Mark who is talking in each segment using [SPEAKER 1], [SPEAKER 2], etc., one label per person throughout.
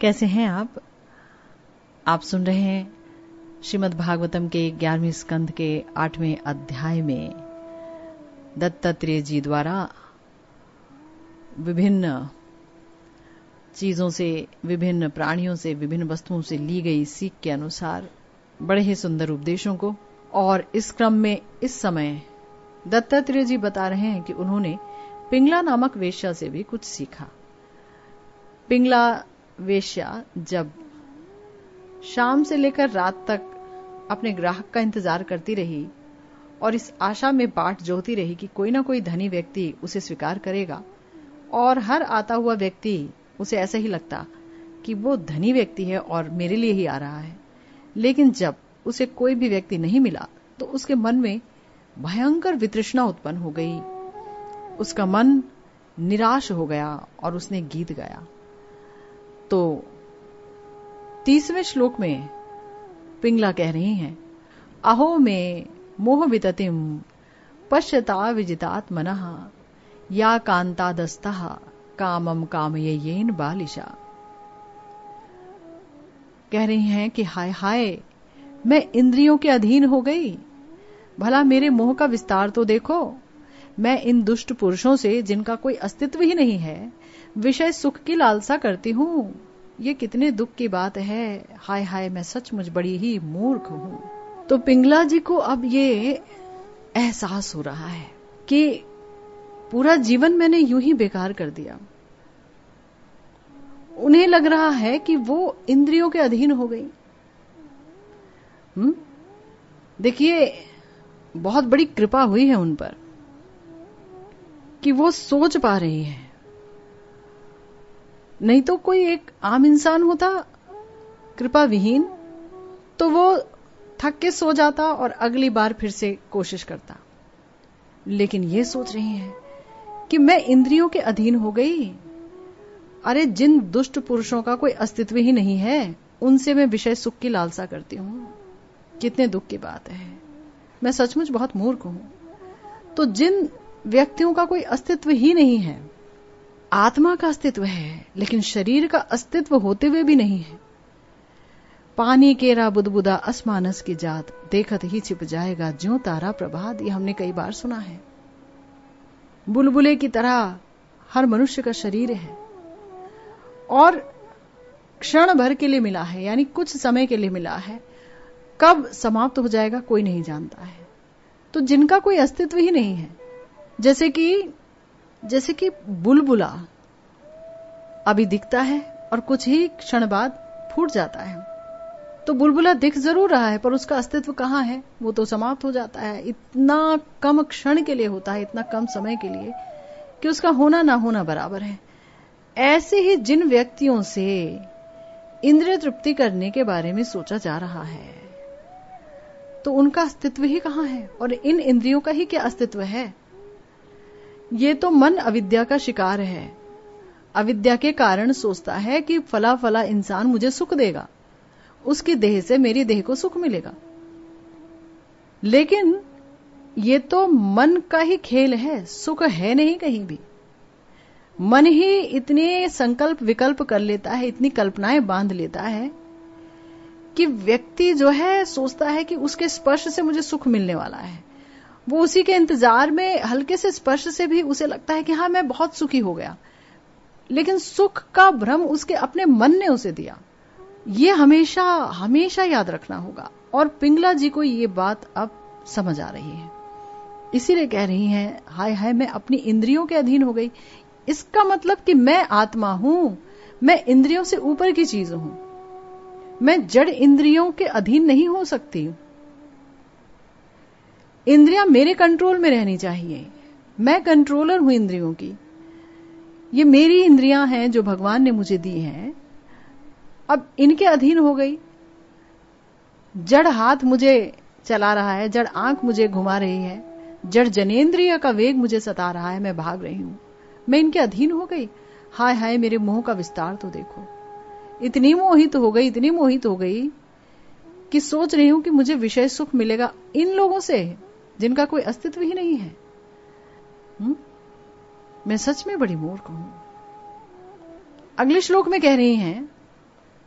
[SPEAKER 1] कैसे हैं आप? आप सुन रहे हैं श्रीमद् भागवतम के ग्यारहवीं स्कंध के आठवें अध्याय में दत्तात्रेय जी द्वारा विभिन्न चीज़ों से, विभिन्न प्राणियों से, विभिन्न वस्तुओं से ली गई सीख के अनुसार बड़े ही सुंदर उपदेशों को और इस क्रम में इस समय दत्तात्रेय जी बता रहे हैं कि उन्होंने पिंगला नामक वेश्या से भी कुछ सीखा। पिंगला वेश्या जब शाम से लेकर रात तक अपने ग्राहक का इंतज़ार करती रही और इस आशा में बाट जोती रही कि कोई ना कोई धनी व्यक्ति उसे स्वीकार करेगा और हर आता हुआ व्यक्ति उसे ऐसा ही लगता कि वो धनी व्यक्ति है और मेरे लिए ही आ रहा है। लेकिन जब उसे कोई भी व्यक्ति नहीं मिला तो उसके मन में भयंकर वितृष्णा उत्पन्न हो गई। उसका मन निराश हो गया और उसने गीत गाया। तीसवें श्लोक में पिंगला कह रही हैं, अहो में मोह विततिम पश्यता विजितात मन या कांतादस्ता कामम कामयेन बालिशा। कह रही हैं कि हाय हाय, मैं इंद्रियों के अधीन हो गई। भला मेरे मोह का विस्तार तो देखो। मैं इन दुष्ट पुरुषों से, जिनका कोई अस्तित्व ही नहीं है, विषय सुख की लालसा करती हूँ। ये कितने दुख की बात है। हाय हाय, मैं सचमुच बड़ी ही मूर्ख हूँ। तो पिंगला जी को अब ये एहसास हो रहा है कि पूरा जीवन मैंने यूँ ही बेकार कर दिया। उन्हें लग रहा है कि वो इंद्रियों के अधीन हो गई। हम्म? देखिए, बहुत बड़ी कृपा हुई है उन पर कि वो सोच पा रही है। नहीं तो कोई एक आम इंसान होता कृपा विहीन तो वो थक के सो जाता और अगली बार फिर से कोशिश करता। लेकिन ये सोच रही है कि मैं इंद्रियों के अधीन हो गई। अरे, जिन दुष्ट पुरुषों का कोई अस्तित्व ही नहीं है, उनसे मैं विषय सुख की लालसा करती हूँ। कितने दुख की बात है। मैं सचमुच बहुत मूर्ख हूँ। तो जिन व्यक्तियों का कोई अस्तित्व ही नहीं है आत्मा का अस्तित्व है, लेकिन शरीर का अस्तित्व होते हुए भी नहीं है। पानी केरा बुदबुदा असमानस की जात, देखत ही छिप जाएगा ज्यो तारा प्रभात, ये हमने कई बार सुना है। बुलबुले की तरह हर मनुष्य का शरीर है, और क्षण भर के लिए मिला है, यानी कुछ समय के लिए मिला है। कब समाप्त हो जाएगा, कोई नहीं जानता है। तो जिनका कोई अस्तित्व ही नहीं है, जैसे कि जैसे कि बुलबुला अभी दिखता है और कुछ ही क्षण बाद फूट जाता है। तो बुलबुला दिख ज़रूर रहा है, पर उसका अस्तित्व कहाँ है? वो तो समाप्त हो जाता है। इतना कम क्षण के लिए होता है, इतना कम समय के लिए, कि उसका होना ना होना बराबर है। ऐसे ही जिन व्यक्तियों से इंद्रिय तृप्ति करने के बारे में सोचा जा रहा है तो उनका अस्तित्व ही कहाँ है? और इन इंद्रियों का ही क्या अस्तित्व है? ये तो मन अविद्या का शिकार है। अविद्या के कारण सोचता है कि फला फला इंसान मुझे सुख देगा। उसकी देह से मेरी देह को सुख मिलेगा। लेकिन ये तो मन का ही खेल है, सुख है नहीं कहीं भी। मन ही इतने संकल्प विकल्प कर लेता है, इतनी कल्पनाएँ बाँध लेता है कि व्यक्ति जो है, सोचता है कि उसके स्पर्श से मुझे सुख मिलने वाला है। वो उसी के इंतज़ार में हल्के से स्पर्श से भी उसे लगता है कि हाँ मैं बहुत सुखी हो गया। लेकिन सुख का भ्रम उसके अपने मन ने उसे दिया। ये हमेशा हमेशा याद रखना होगा। और पिंगला जी को ये बात अब समझ आ रही है। इसीलिए कह रही हैं, हाय हाय, मैं अपनी इंद्रियों के अधीन हो गई। इसका मतलब कि मैं आत्मा हूँ, मैं इंद्रियों से ऊपर की चीज़ हूँ। मैं जड़ इंद्रियों के अधीन नहीं हो सकती। इंद्रियाँ मेरे कंट्रोल में रहनी चाहिए। मैं कंट्रोलर हूँ इंद्रियों की। ये मेरी इंद्रियाँ हैं जो भगवान ने मुझे दी हैं। अब इनके अधीन हो गई। जड़ हाथ मुझे चला रहा है, जड़ आँख मुझे घुमा रही है, जड़ जनेन्द्रिय का वेग मुझे सता रहा है, मैं भाग रही हूँ। मैं इनके अधीन हो गई। हाय हाय, मेरे मुँह का विस्तार तो देखो। इतनी मोहित हो गई, इतनी मोहित हो गई कि सोच रही हूँ कि मुझे विषय सुख मिलेगा इन लोगों से। जिनका कोई अस्तित्व ही नहीं है। हुँ? मैं सच में बड़ी मूर्ख हूँ। अगले श्लोक में कह रही हैं,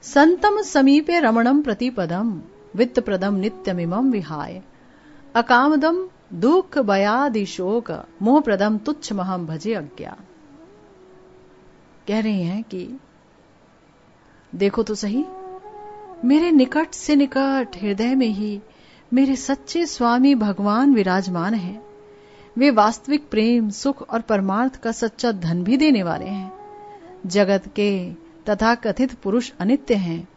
[SPEAKER 1] संतम समीपे रमणम प्रतिपदम वित्त प्रदम नित्यमिमम विहाय। अकामदम दुख बयादि शोक मोह प्रदम तुच्छ महम भजे अज्ञा कह रही हैं कि, देखो तो सही, मेरे निकट से निकट हृदय में ही मेरे सच्चे स्वामी भगवान विराजमान हैं। वे वास्तविक प्रेम, सुख और परमार्थ का सच्चा धन भी देने वाले हैं। जगत के तथा कथित पुरुष अनित्य हैं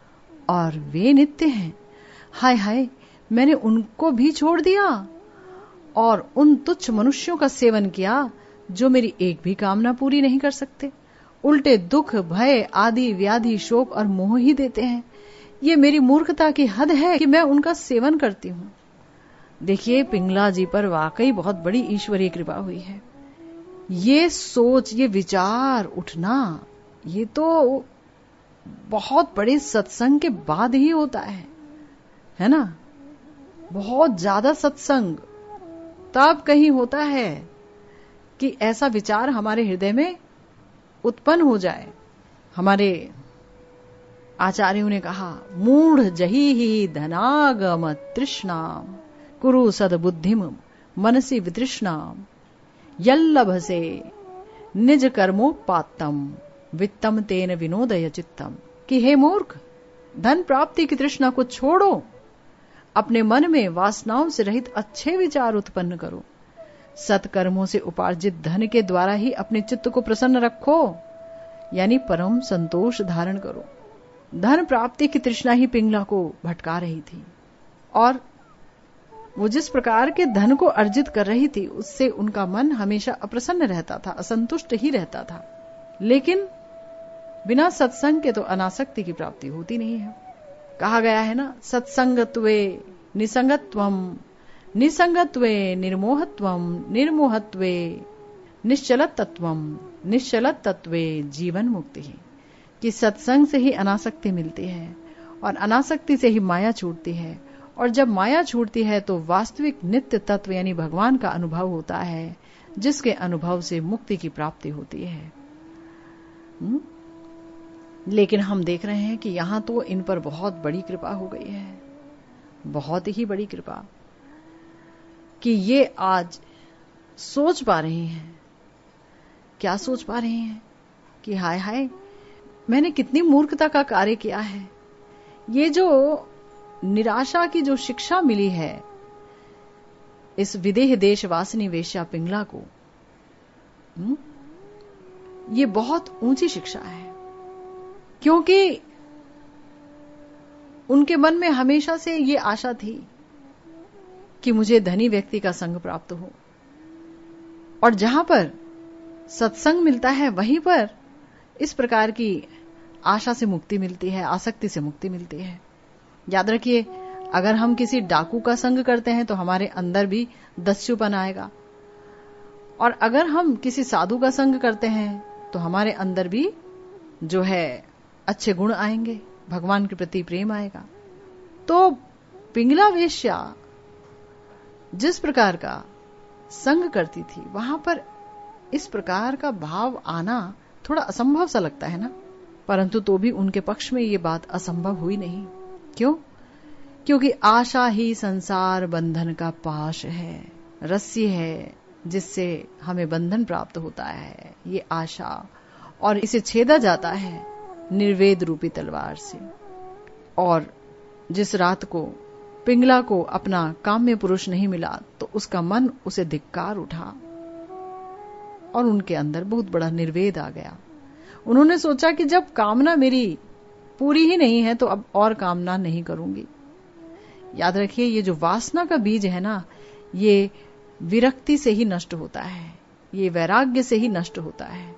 [SPEAKER 1] और वे नित्य हैं। हाय हाय, मैंने उनको भी छोड़ दिया और उन तुच्छ मनुष्यों का सेवन किया जो मेरी एक भी कामना पूरी नहीं कर सकते। उल्टे दुख, भय आदि, व्याधि, शोक और मोह ही देते हैं। ये मेरी मूर्खता की हद है कि मैं उनका सेवन करती हूँ। देखिए, पिंगला जी पर वाकई बहुत बड़ी ईश्वरीय कृपा हुई है। ये सोच, ये विचार, उठना, ये तो बहुत बड़े सत्संग के बाद ही होता है। है ना? बहुत ज़्यादा सत्संग तब कहीं होता है कि ऐसा विचार हमारे हृदय में उत्पन्न हो जाए, हमारे आचार्यों ने कहा, मूढ़ जही ही धनागम तृष्णाम, कुरु सदबुद्धिम मनसी वितृष्णाम। यल्लभ से निज कर्मोपातम वित्तम तेन विनोदय चित्तम। कि हे मूर्ख, धन प्राप्ति की तृष्णा को छोड़ो। अपने मन में वासनाओं से रहित अच्छे विचार उत्पन्न करो। सत्कर्मों से उपार्जित धन के द्वारा ही अपने चित्त को प्रसन्न रखो। यानी परम संतोष धारण करो। धन प्राप्ति की तृष्णा ही पिंगला को भटका रही थी। और वो जिस प्रकार के धन को अर्जित कर रही थी, उससे उनका मन हमेशा अप्रसन्न रहता था, असंतुष्ट ही रहता था। लेकिन बिना सत्संग के तो अनासक्ति की प्राप्ति होती नहीं है। कहा गया है ना निसंगत्वे निर्मोहत्वम, निर्मोहत्वे निश्चल तत्व निश्चल तत्व जीवन मुक्ति कि सत्संग से ही अनासक्ति मिलती है और अनासक्ति से ही माया छूटती है। और जब माया छूटती है तो वास्तविक नित्य तत्व यानी भगवान का अनुभव होता है, जिसके अनुभव से मुक्ति की प्राप्ति होती है? हम्म? लेकिन हम देख रहे हैं कि यहाँ तो इन पर बहुत बड़ी कृपा हो गई है। बहुत ही बड़ी कृपा। कि ये आज सोच पा रहे हैं। क्या सोच पा रहे हैं? कि हाय हाय मैंने कितनी मूर्खता का कार्य किया है ये जो निराशा की जो शिक्षा मिली है इस विदेह देश वासनी वेश्या पिंगला को हुँ? हम्म, ये बहुत ऊँची शिक्षा है क्योंकि उनके मन में हमेशा से ये आशा थी कि मुझे धनी व्यक्ति का संग प्राप्त हो और जहाँ पर सत्संग मिलता है वहीं पर इस प्रकार की आशा से मुक्ति मिलती है, आसक्ति से मुक्ति मिलती है। याद रखिए, अगर हम किसी डाकू का संग करते हैं तो हमारे अंदर भी दस्युपन आएगा। और अगर हम किसी साधु का संग करते हैं तो हमारे अंदर भी जो है, अच्छे गुण आएँगे, भगवान के प्रति प्रेम आएगा। तो पिंगला वेश्या जिस प्रकार का संग करती थी, वहाँ पर इस प्रकार का भाव आना थोड़ा असंभव सा लगता है ना? परंतु तो भी उनके पक्ष में ये बात असंभव हुई नहीं। क्यों? क्योंकि आशा ही संसार बंधन का पाश है, रस्सी है, जिससे हमें बंधन प्राप्त होता है। ये आशा, और इसे छेदा जाता है निर्वेद रूपी तलवार से। और जिस रात को पिंगला को अपना काम्य पुरुष नहीं मिला तो उसका मन उसे धिक्कार उठा, और उनके अंदर बहुत बड़ा निर्वेद आ गया। उन्होंने सोचा कि जब कामना मेरी पूरी ही नहीं है तो अब और कामना नहीं करूँगी। याद रखिए, ये जो वासना का बीज है ना, ये विरक्ति से ही नष्ट होता है, ये वैराग्य से ही नष्ट होता है।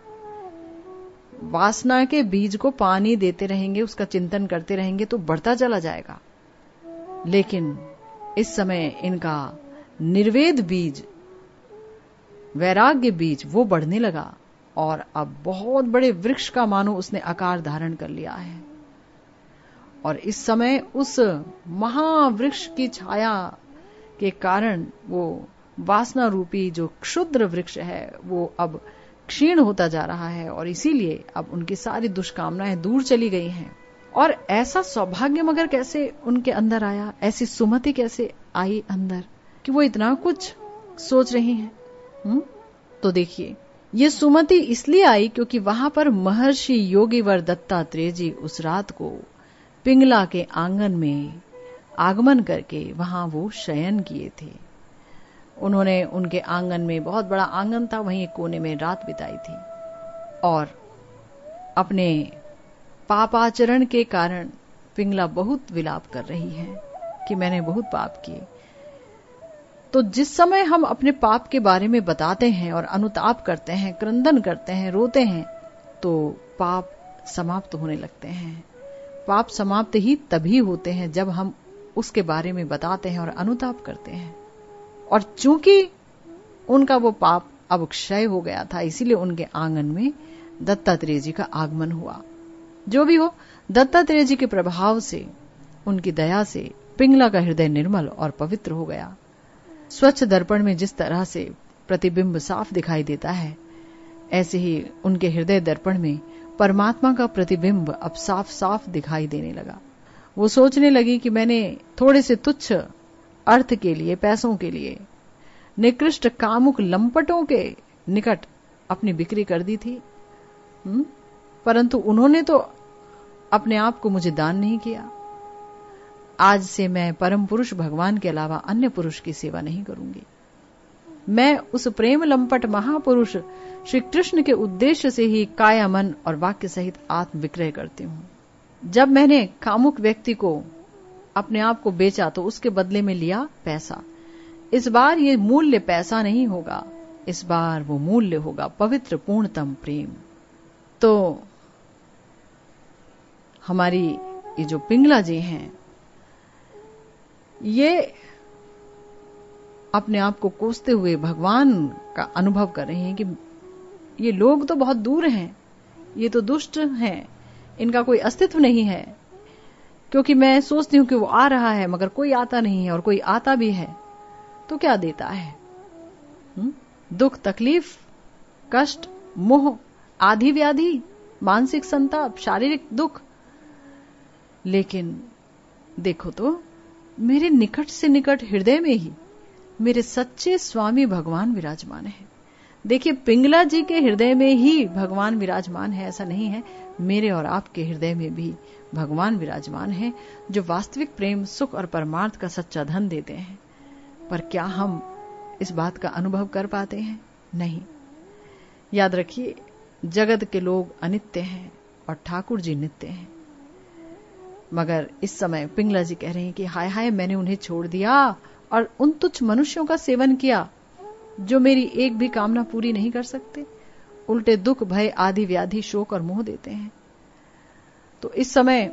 [SPEAKER 1] वासना के बीज को पानी देते रहेंगे, उसका चिंतन करते रहेंगे तो बढ़ता चला जाएगा। लेकिन इस समय इनका निर्वेद बीज, वैराग्य बीज, वो बढ़ने लगा। और अब बहुत बड़े वृक्ष का मानो उसने आकार धारण कर लिया है। और इस समय उस महावृक्ष की छाया के कारण वो वासना रूपी जो क्षुद्र वृक्ष है, वो अब क्षीण होता जा रहा है और इसीलिए अब उनकी सारी दुष्कामनाएँ दूर चली गई हैं। और ऐसा सौभाग्य मगर कैसे उनके अंदर आया? ऐसी सुमति कैसे आई अंदर कि वो इतना कुछ सोच रही हैं? हुँ? तो देखिए ये सुमति इसलिए आई क्योंकि वहाँ पर महर्षि योगीवर दत्तात्रेय जी उस रात को पिंगला के आँगन में आगमन करके वहाँ वो शयन किए थे। उन्होंने उनके आँगन में बहुत बड़ा आँगन था, वहीं एक कोने में रात बिताई थी। और अपने पापाचरण के कारण पिंगला बहुत विलाप कर रही है कि मैंने बहुत पाप किए। तो जिस समय हम अपने पाप के बारे में बताते हैं और अनुताप करते हैं, क्रंदन करते हैं, रोते हैं तो पाप समाप्त होने लगते हैं। पाप समाप्त ही तभी होते हैं जब हम उसके बारे में बताते हैं और अनुताप करते हैं। और चूँकि उनका वो पाप अब क्षय हो गया था, इसीलिए उनके आँगन में दत्तात्रेय जी का आगमन हुआ। जो भी हो, दत्तात्रेय जी के प्रभाव से, उनकी दया से पिंगला का हृदय निर्मल और पवित्र हो गया। स्वच्छ दर्पण में जिस तरह से प्रतिबिंब साफ़ दिखाई देता है, ऐसे ही उनके हृदय दर्पण में परमात्मा का प्रतिबिंब अब साफ़ साफ़ दिखाई देने लगा वो सोचने लगी कि मैंने थोड़े से तुच्छ अर्थ के लिए, पैसों के लिए, निकृष्ट कामुक लंपटों के निकट अपनी बिक्री कर दी थी? हम्म? परंतु उन्होंने तो अपने आप को मुझे दान नहीं किया आज से मैं परम पुरुष भगवान के अलावा अन्य पुरुष की सेवा नहीं करूँगी। मैं उस प्रेम लंपट महापुरुष श्री कृष्ण के उद्देश्य से ही काया मन और वाक्य सहित आत्म विक्रय करती हूँ। जब मैंने कामुक व्यक्ति को अपने आप को बेचा तो उसके बदले में लिया पैसा। इस बार ये मूल्य पैसा नहीं होगा, इस बार वो मूल्य होगा पवित्र पूर्णतम प्रेम। तो हमारी ये जो पिंगला जी हैं ये अपने आप को कोसते हुए भगवान का अनुभव कर रहे हैं कि ये लोग तो बहुत दूर हैं, ये तो दुष्ट हैं, इनका कोई अस्तित्व नहीं है। क्योंकि मैं सोचती हूँ कि वो आ रहा है, मगर कोई आता नहीं है और कोई आता भी है तो क्या देता है? हुँ? दुख, तकलीफ़, कष्ट, मोह, आधि व्याधि, मानसिक संताप, शारीरिक दुख। लेकिन देखो तो मेरे निकट से निकट हृदय में ही मेरे सच्चे स्वामी भगवान विराजमान है। देखिए, पिंगला जी के हृदय में ही भगवान विराजमान है, ऐसा नहीं है। मेरे और आपके हृदय में भी भगवान विराजमान है, जो वास्तविक प्रेम, सुख और परमार्थ का सच्चा धन देते हैं। पर क्या हम इस बात का अनुभव कर पाते हैं? नहीं। याद रखिए, जगत के लोग अनित्य हैं और ठाकुर जी नित्य हैं। मगर इस समय पिंगला जी कह रहे हैं कि हाय हाय, मैंने उन्हें छोड़ दिया और उन तुच्छ मनुष्यों का सेवन किया जो मेरी एक भी कामना पूरी नहीं कर सकते। उल्टे दुख, भय आदि व्याधि शोक और मोह देते हैं। तो इस समय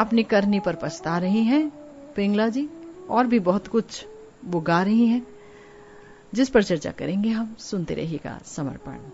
[SPEAKER 1] अपनी करनी पर पछता रही हैं पिंगला जी, और भी बहुत कुछ वो गा रही हैं, जिस पर चर्चा करेंगे हम, सुनते रहिएगा समर्पण।